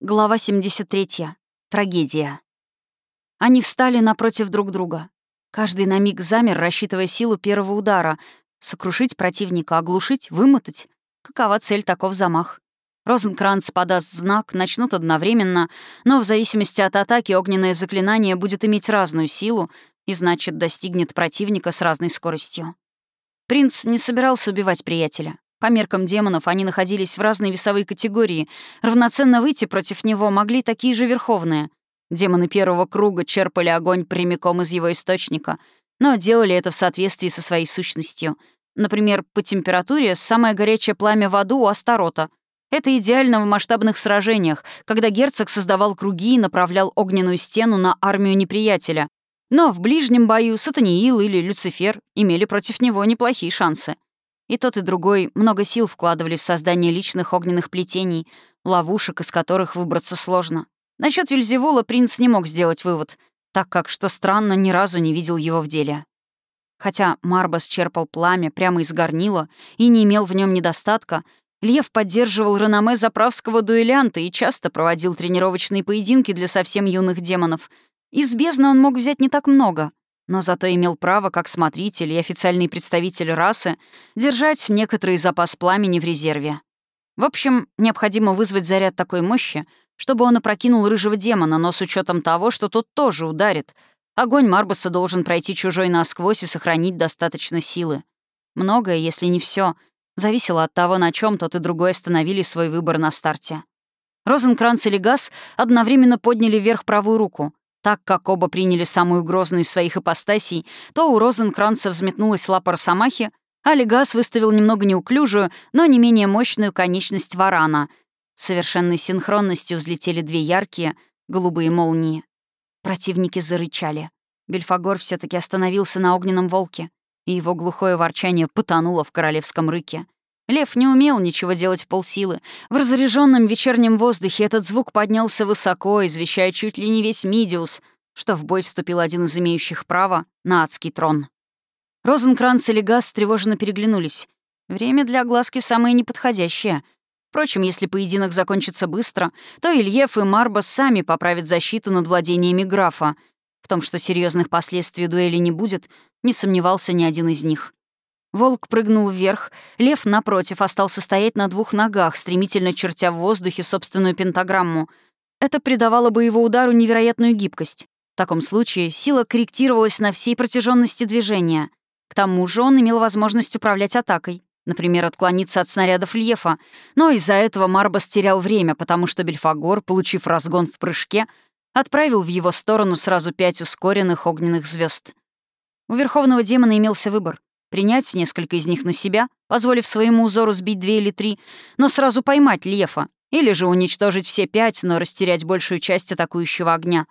Глава 73. Трагедия. Они встали напротив друг друга. Каждый на миг замер, рассчитывая силу первого удара. Сокрушить противника, оглушить, вымотать. Какова цель, таков замах. Розенкранц подаст знак, начнут одновременно, но в зависимости от атаки огненное заклинание будет иметь разную силу и, значит, достигнет противника с разной скоростью. Принц не собирался убивать приятеля. По меркам демонов они находились в разной весовой категории. Равноценно выйти против него могли такие же верховные. Демоны первого круга черпали огонь прямиком из его источника, но делали это в соответствии со своей сущностью. Например, по температуре самое горячее пламя в аду у Астарота. Это идеально в масштабных сражениях, когда герцог создавал круги и направлял огненную стену на армию неприятеля. Но в ближнем бою Сатаниил или Люцифер имели против него неплохие шансы. И тот, и другой много сил вкладывали в создание личных огненных плетений, ловушек, из которых выбраться сложно. Насчет Вильзевула принц не мог сделать вывод, так как, что странно, ни разу не видел его в деле. Хотя Марбас черпал пламя прямо из горнила и не имел в нем недостатка, Лев поддерживал реноме заправского дуэлянта и часто проводил тренировочные поединки для совсем юных демонов. Из бездны он мог взять не так много, но зато имел право, как смотритель и официальный представитель расы, держать некоторый запас пламени в резерве. В общем, необходимо вызвать заряд такой мощи, чтобы он опрокинул рыжего демона, но с учетом того, что тот тоже ударит. Огонь Марбаса должен пройти чужой насквозь и сохранить достаточно силы. Многое, если не все, зависело от того, на чем тот и другой остановили свой выбор на старте. Розенкранц и Легас одновременно подняли вверх правую руку. Так как оба приняли самую грозную из своих ипостасей, то у Розенкранца взметнулась лапа Росомахи, а Легас выставил немного неуклюжую, но не менее мощную конечность варана. С совершенной синхронностью взлетели две яркие голубые молнии. Противники зарычали. Бельфагор все таки остановился на огненном волке, и его глухое ворчание потонуло в королевском рыке — Лев не умел ничего делать в полсилы. В разряженном вечернем воздухе этот звук поднялся высоко, извещая чуть ли не весь Мидиус, что в бой вступил один из имеющих право на адский трон. Розенкранц и Легас тревожно переглянулись. Время для огласки самое неподходящее. Впрочем, если поединок закончится быстро, то Ильев и Марбас сами поправят защиту над владениями графа. В том, что серьезных последствий дуэли не будет, не сомневался ни один из них. Волк прыгнул вверх, лев, напротив, остался стоять на двух ногах, стремительно чертя в воздухе собственную пентаграмму. Это придавало бы его удару невероятную гибкость. В таком случае сила корректировалась на всей протяженности движения. К тому же он имел возможность управлять атакой, например, отклониться от снарядов Льефа, но из-за этого Марбас терял время, потому что Бельфагор, получив разгон в прыжке, отправил в его сторону сразу пять ускоренных огненных звезд. У Верховного Демона имелся выбор принять несколько из них на себя, позволив своему узору сбить две или три, но сразу поймать лефа, или же уничтожить все пять, но растерять большую часть атакующего огня.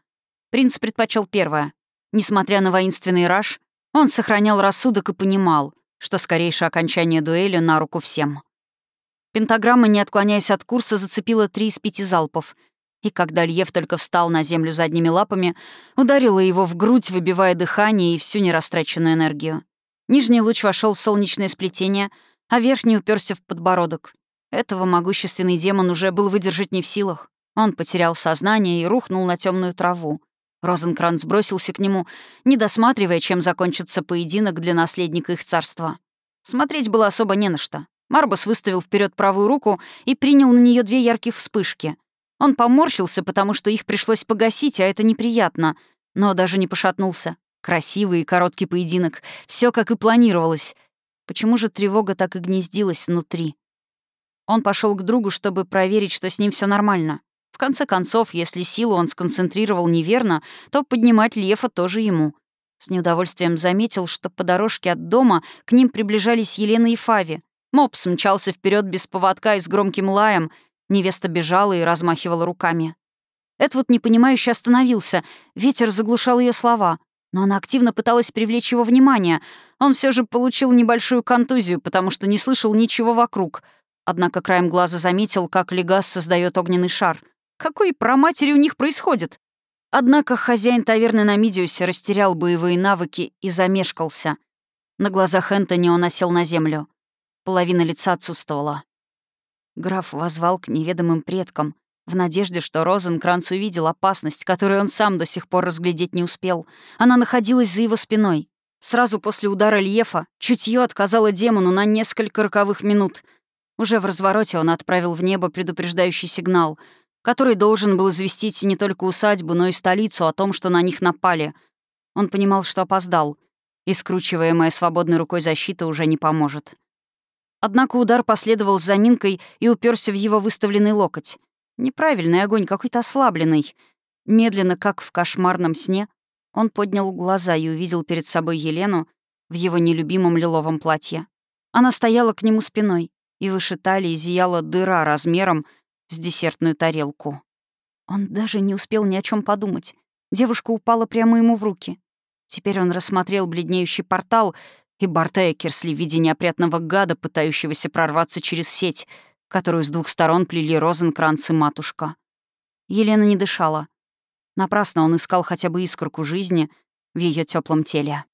Принц предпочел первое. Несмотря на воинственный раж, он сохранял рассудок и понимал, что скорейшее окончание дуэли на руку всем. Пентаграмма, не отклоняясь от курса, зацепила три из пяти залпов, и когда Льев только встал на землю задними лапами, ударила его в грудь, выбивая дыхание и всю нерастраченную энергию. Нижний луч вошел в солнечное сплетение, а верхний уперся в подбородок. Этого могущественный демон уже был выдержать не в силах. Он потерял сознание и рухнул на темную траву. Розенкранц бросился к нему, не досматривая, чем закончится поединок для наследника их царства. Смотреть было особо не на что. Марбас выставил вперед правую руку и принял на нее две ярких вспышки. Он поморщился, потому что их пришлось погасить, а это неприятно, но даже не пошатнулся. Красивый и короткий поединок. Все как и планировалось. Почему же тревога так и гнездилась внутри? Он пошел к другу, чтобы проверить, что с ним все нормально. В конце концов, если силу он сконцентрировал неверно, то поднимать Лефа тоже ему. С неудовольствием заметил, что по дорожке от дома к ним приближались Елена и Фави. Мопс мчался вперед без поводка и с громким лаем. Невеста бежала и размахивала руками. Эдвуд непонимающе остановился. Ветер заглушал ее слова но она активно пыталась привлечь его внимание. Он все же получил небольшую контузию, потому что не слышал ничего вокруг. Однако краем глаза заметил, как Легас создает огненный шар. Какой проматери у них происходит? Однако хозяин таверны на Мидиусе растерял боевые навыки и замешкался. На глазах Энтони он осел на землю. Половина лица отсутствовала. Граф возвал к неведомым предкам. В надежде, что Розенкранц увидел опасность, которую он сам до сих пор разглядеть не успел. Она находилась за его спиной. Сразу после удара Льефа чутье отказало демону на несколько роковых минут. Уже в развороте он отправил в небо предупреждающий сигнал, который должен был известить не только усадьбу, но и столицу о том, что на них напали. Он понимал, что опоздал, и скручиваемая свободной рукой защита уже не поможет. Однако удар последовал с заминкой и уперся в его выставленный локоть. Неправильный огонь, какой-то ослабленный. Медленно, как в кошмарном сне, он поднял глаза и увидел перед собой Елену в его нелюбимом лиловом платье. Она стояла к нему спиной, и выше талии зияла дыра размером с десертную тарелку. Он даже не успел ни о чем подумать. Девушка упала прямо ему в руки. Теперь он рассмотрел бледнеющий портал и Барта Экерсли в виде неопрятного гада, пытающегося прорваться через сеть — которую с двух сторон плели розенкранц и матушка. Елена не дышала. Напрасно он искал хотя бы искорку жизни в ее теплом теле.